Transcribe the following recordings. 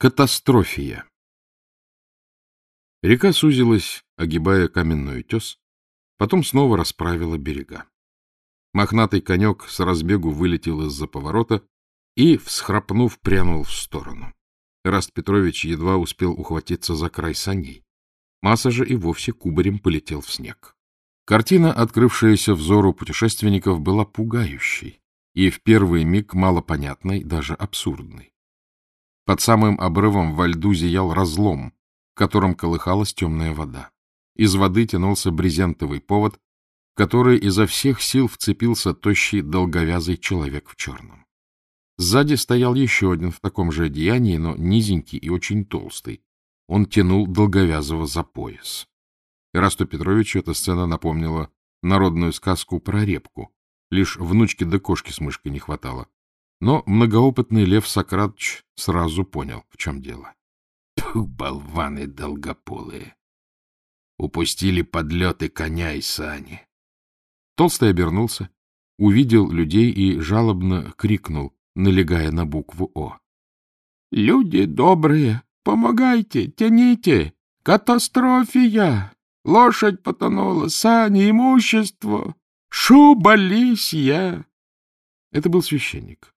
Катастрофия. Река сузилась, огибая каменный утес, потом снова расправила берега. Мохнатый конек с разбегу вылетел из-за поворота и, всхрапнув, прянул в сторону. Раст Петрович едва успел ухватиться за край саней. Масса же и вовсе кубарем полетел в снег. Картина, открывшаяся взору путешественников, была пугающей и в первый миг малопонятной, даже абсурдной. Под самым обрывом во льду зиял разлом, в котором колыхалась темная вода. Из воды тянулся брезентовый повод, который изо всех сил вцепился тощий долговязый человек в черном. Сзади стоял еще один в таком же одеянии, но низенький и очень толстый. Он тянул долговязого за пояс. Расту Петровичу эта сцена напомнила народную сказку про репку. Лишь внучки да кошки с мышкой не хватало. Но многоопытный Лев Сократович сразу понял, в чем дело. Пух, болваны долгополые! Упустили подлеты коня и сани. Толстый обернулся, увидел людей и жалобно крикнул, налегая на букву «О». — Люди добрые, помогайте, тяните! Катастрофия! Лошадь потонула, сани, имущество! Шуба лисья! Это был священник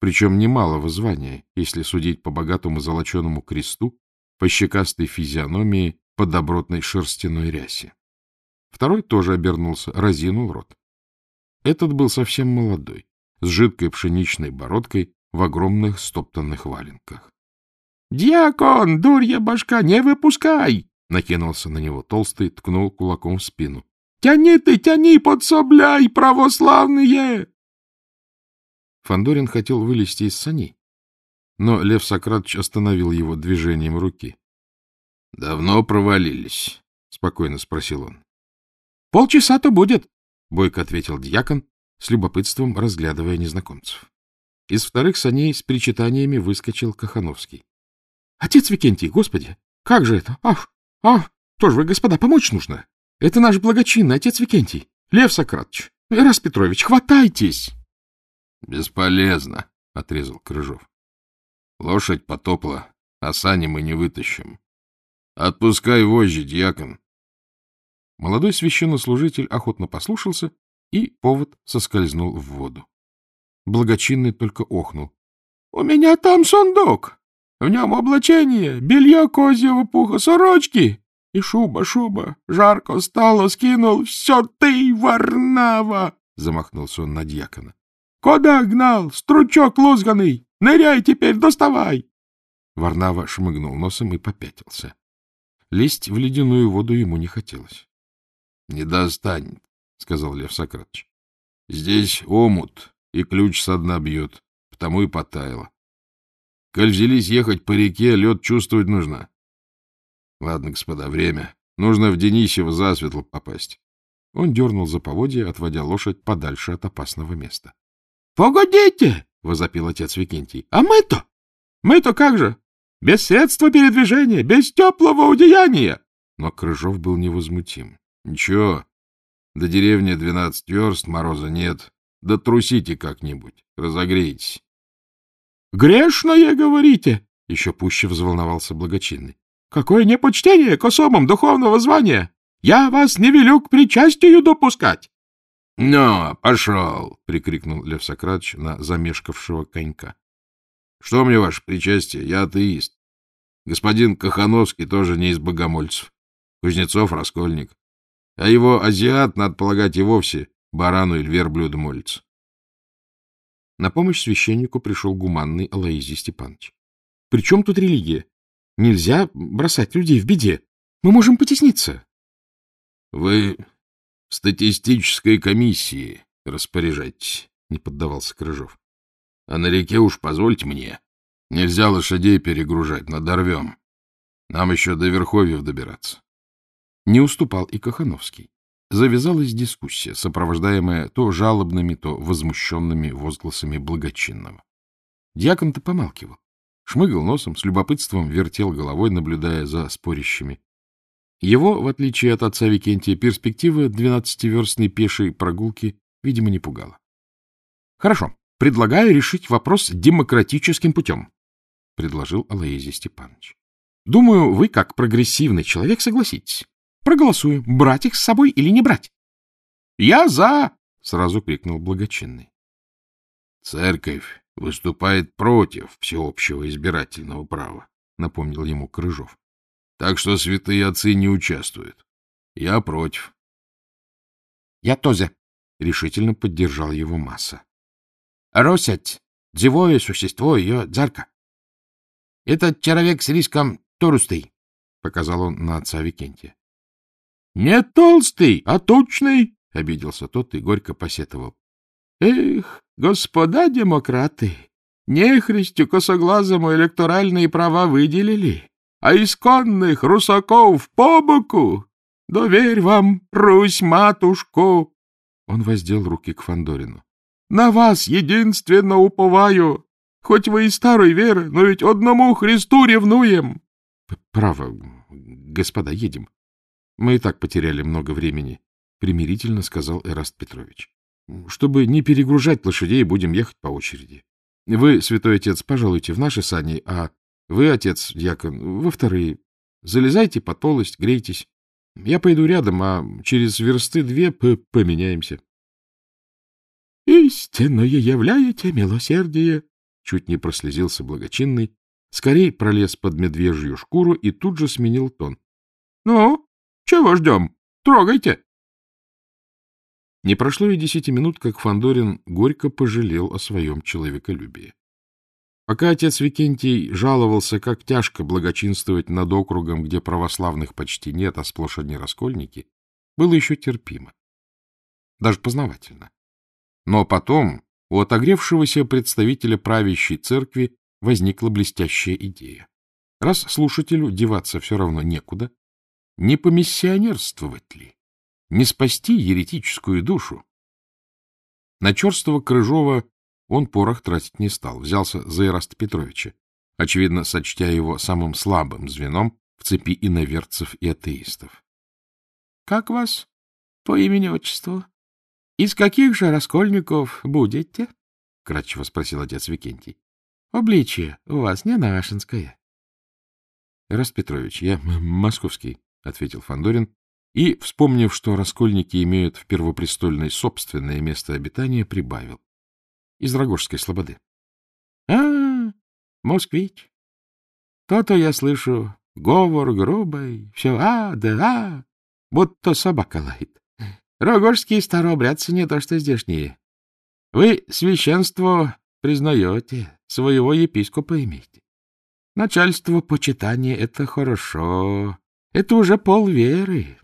причем немалого звания, если судить по богатому золоченому кресту, по щекастой физиономии, по добротной шерстяной рясе. Второй тоже обернулся, разинул рот. Этот был совсем молодой, с жидкой пшеничной бородкой в огромных стоптанных валенках. — Дьякон, дурья башка, не выпускай! — накинулся на него толстый, ткнул кулаком в спину. — Тяни ты, тяни, подсобляй, православные! Фандорин хотел вылезти из саней, но Лев Сократович остановил его движением руки. — Давно провалились? — спокойно спросил он. — Полчаса-то будет, — бойко ответил дьякон, с любопытством разглядывая незнакомцев. Из вторых саней с причитаниями выскочил Кахановский. — Отец Викентий, господи, как же это? Ах, ах, тоже вы, господа, помочь нужно. Это наш благочинный отец Викентий, Лев Сократович. Раз Петрович, хватайтесь! — Бесполезно, — отрезал Крыжов. — Лошадь потопла, а сани мы не вытащим. Отпускай вожжи, дьякон. Молодой священнослужитель охотно послушался, и повод соскользнул в воду. Благочинный только охнул. — У меня там сундук. В нем облачение, белье козьего пуха, сорочки. И шуба, шуба. Жарко стало, скинул. Все ты, Варнава! — замахнулся он на дьякона. Куда гнал? Стручок лузганый! Ныряй теперь, доставай! Варнава шмыгнул носом и попятился. Лезть в ледяную воду ему не хотелось. — Не достанет, — сказал Лев Сократович. — Здесь омут, и ключ со дна бьет, потому и потаяло. Коль взялись ехать по реке, лед чувствовать нужно. Ладно, господа, время. Нужно в Денисево засветло попасть. Он дернул за поводья, отводя лошадь подальше от опасного места. — Погодите! — возопил отец Викентий. — А мы-то? Мы-то как же? Без средства передвижения, без теплого удеяния! Но Крыжов был невозмутим. — Ничего, до деревни двенадцать верст, мороза нет. Да трусите как-нибудь, разогрейтесь. — Грешное, говорите? — еще пуще взволновался благочинный. — Какое непочтение к особам духовного звания! Я вас не велю к причастию допускать! — Ну, пошел! — прикрикнул Лев Сократович на замешкавшего конька. — Что мне ваше причастие? Я атеист. Господин Кахановский тоже не из богомольцев. Кузнецов — раскольник. А его азиат, надо полагать, и вовсе барану или верблюду молится. На помощь священнику пришел гуманный Алаизий Степанович. — При чем тут религия? Нельзя бросать людей в беде. Мы можем потесниться. — Вы статистической комиссии распоряжайтесь, — не поддавался Крыжов. — А на реке уж позвольте мне. Нельзя лошадей перегружать, надорвем. Нам еще до Верховьев добираться. Не уступал и Кахановский. Завязалась дискуссия, сопровождаемая то жалобными, то возмущенными возгласами благочинного. Дьякон-то помалкивал. Шмыгал носом, с любопытством вертел головой, наблюдая за спорящими. Его, в отличие от отца Викентия, перспектива двенадцативерстной пешей прогулки, видимо, не пугала. Хорошо, предлагаю решить вопрос демократическим путем. — предложил Алоизий Степанович. — Думаю, вы, как прогрессивный человек, согласитесь. Проголосуем, брать их с собой или не брать. — Я за! — сразу крикнул благочинный. — Церковь выступает против всеобщего избирательного права, — напомнил ему Крыжов. — Так что святые отцы не участвуют. Я против. — Я тоже, — решительно поддержал его масса. — Росять, живое существо, ее дзарка. Этот человек с риском толстый, — показал он на отца Викентия. — Не толстый, а точный, — обиделся тот и горько посетовал. — Эх, господа демократы, нехристю косоглазому электоральные права выделили, а исконных русаков по боку. Доверь вам, Русь-матушку! Он воздел руки к Фандорину. На вас единственно уповаю. Хоть вы и старой веры, но ведь одному Христу ревнуем. — Право, господа, едем. Мы и так потеряли много времени, — примирительно сказал Эраст Петрович. — Чтобы не перегружать лошадей, будем ехать по очереди. Вы, святой отец, пожалуйте в наши сани, а вы, отец, дьякон, во вторые. Залезайте под полость, грейтесь. Я пойду рядом, а через версты две поменяемся. — Истинное являете милосердие! — чуть не прослезился благочинный, скорей пролез под медвежью шкуру и тут же сменил тон. — Ну, чего ждем? Трогайте! Не прошло и десяти минут, как Фандорин горько пожалел о своем человеколюбии. Пока отец Викентий жаловался, как тяжко благочинствовать над округом, где православных почти нет, а сплошь одни раскольники, было еще терпимо. Даже познавательно. Но потом у отогревшегося представителя правящей церкви возникла блестящая идея. Раз слушателю деваться все равно некуда, не помиссионерствовать ли? Не спасти еретическую душу? На черствого Крыжова он порох тратить не стал, взялся за Ираста Петровича, очевидно, сочтя его самым слабым звеном в цепи иноверцев и атеистов. — Как вас по имени-отчеству? Из каких же раскольников будете? — кратчево спросил отец Викентий. — Обличие у вас не нашинское. — Ираст Петрович, я московский, — ответил Фандорин и, вспомнив, что раскольники имеют в Первопрестольной собственное место обитания, прибавил. — Из Рогожской слободы. — А, москвич. То-то я слышу говор грубый, все а да а, будто собака лает. Рогожские старообрядцы не то что здешние. Вы священство признаете, своего епископа имеете. Начальство почитания — это хорошо. Это уже полверы.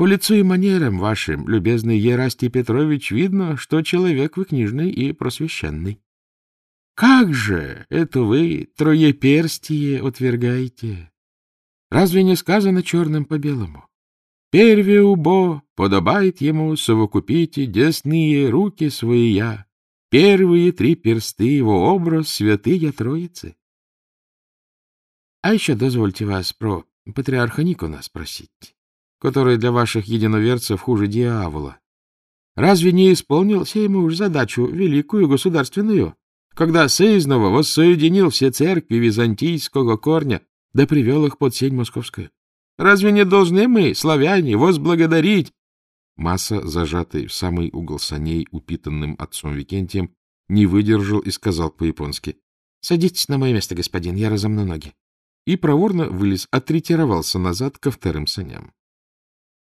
По лицу и манерам вашим, любезный Ерастий Петрович, видно, что человек вы книжный и просвещенный. Как же это вы троеперстие отвергаете? Разве не сказано черным по белому? Перве убо подобает ему совокупите десные руки свои я, первые три персты его образ святые Троицы. А еще дозвольте вас про патриарха Никона спросить, который для ваших единоверцев хуже дьявола. Разве не исполнил сей муж задачу великую государственную, когда сызнова воссоединил все церкви византийского корня, да привел их под сень московскую? Разве не должны мы, славяне, возблагодарить? Масса, зажатый в самый угол саней, упитанным отцом Викентием, не выдержал и сказал по-японски. — Садитесь на мое место, господин, я разомну ноги и проворно вылез, отретировался назад ко вторым саням.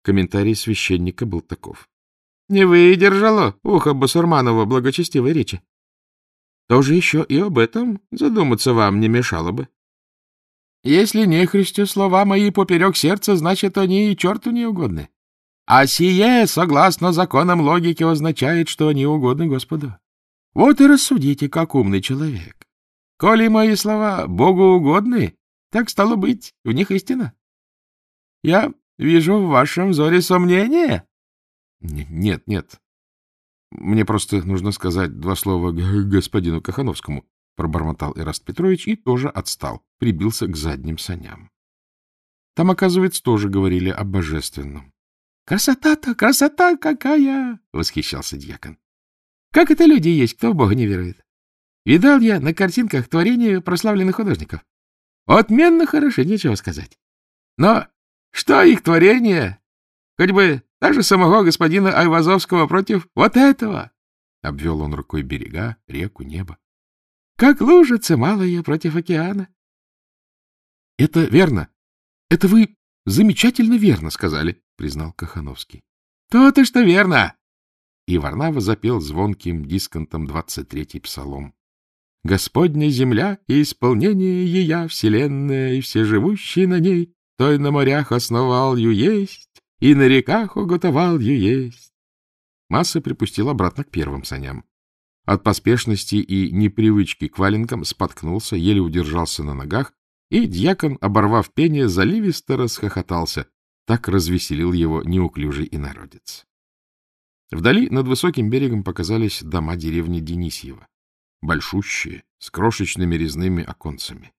Комментарий священника был таков. — Не выдержало ухо Басурманова благочестивой речи. Тоже еще и об этом задуматься вам не мешало бы. Если не христю слова мои поперек сердца, значит, они и черту не угодны. А сие, согласно законам логики, означает, что они угодны Господу. Вот и рассудите, как умный человек. Коли мои слова Богу угодны, так стало быть, в них истина. Я вижу в вашем взоре сомнение. Нет, нет. Мне просто нужно сказать два слова господину Кахановскому, пробормотал Ираст Петрович и тоже отстал, прибился к задним саням. Там, оказывается, тоже говорили о божественном. «Красота-то, красота какая!» — восхищался дьякон. «Как это люди есть, кто в Бога не верует? Видал я на картинках творения прославленных художников. Отменно хороши, нечего сказать. Но что их творение? Хоть бы даже самого господина Айвазовского против вот этого. Обвел он рукой берега, реку, небо. Как лужица малая против океана. — Это верно. Это вы замечательно верно сказали, — признал Кахановский. — То-то, что верно. И Варнава запел звонким дисконтом двадцать третий псалом. Господня земля и исполнение ея, вселенная и все живущие на ней, той на морях основал ю есть, и на реках уготовал ю есть. Масса припустил обратно к первым саням. От поспешности и непривычки к валенкам споткнулся, еле удержался на ногах, и дьякон, оборвав пение, заливисто расхохотался. Так развеселил его неуклюжий инородец. Вдали над высоким берегом показались дома деревни Денисьева большущие, с крошечными резными оконцами.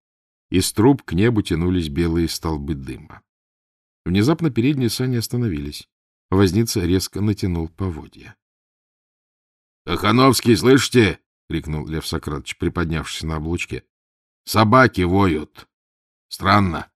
Из труб к небу тянулись белые столбы дыма. Внезапно передние сани остановились. Возница резко натянул поводья. — Кахановский, слышите? — крикнул Лев Сократович, приподнявшись на облучке. — Собаки воют. Странно.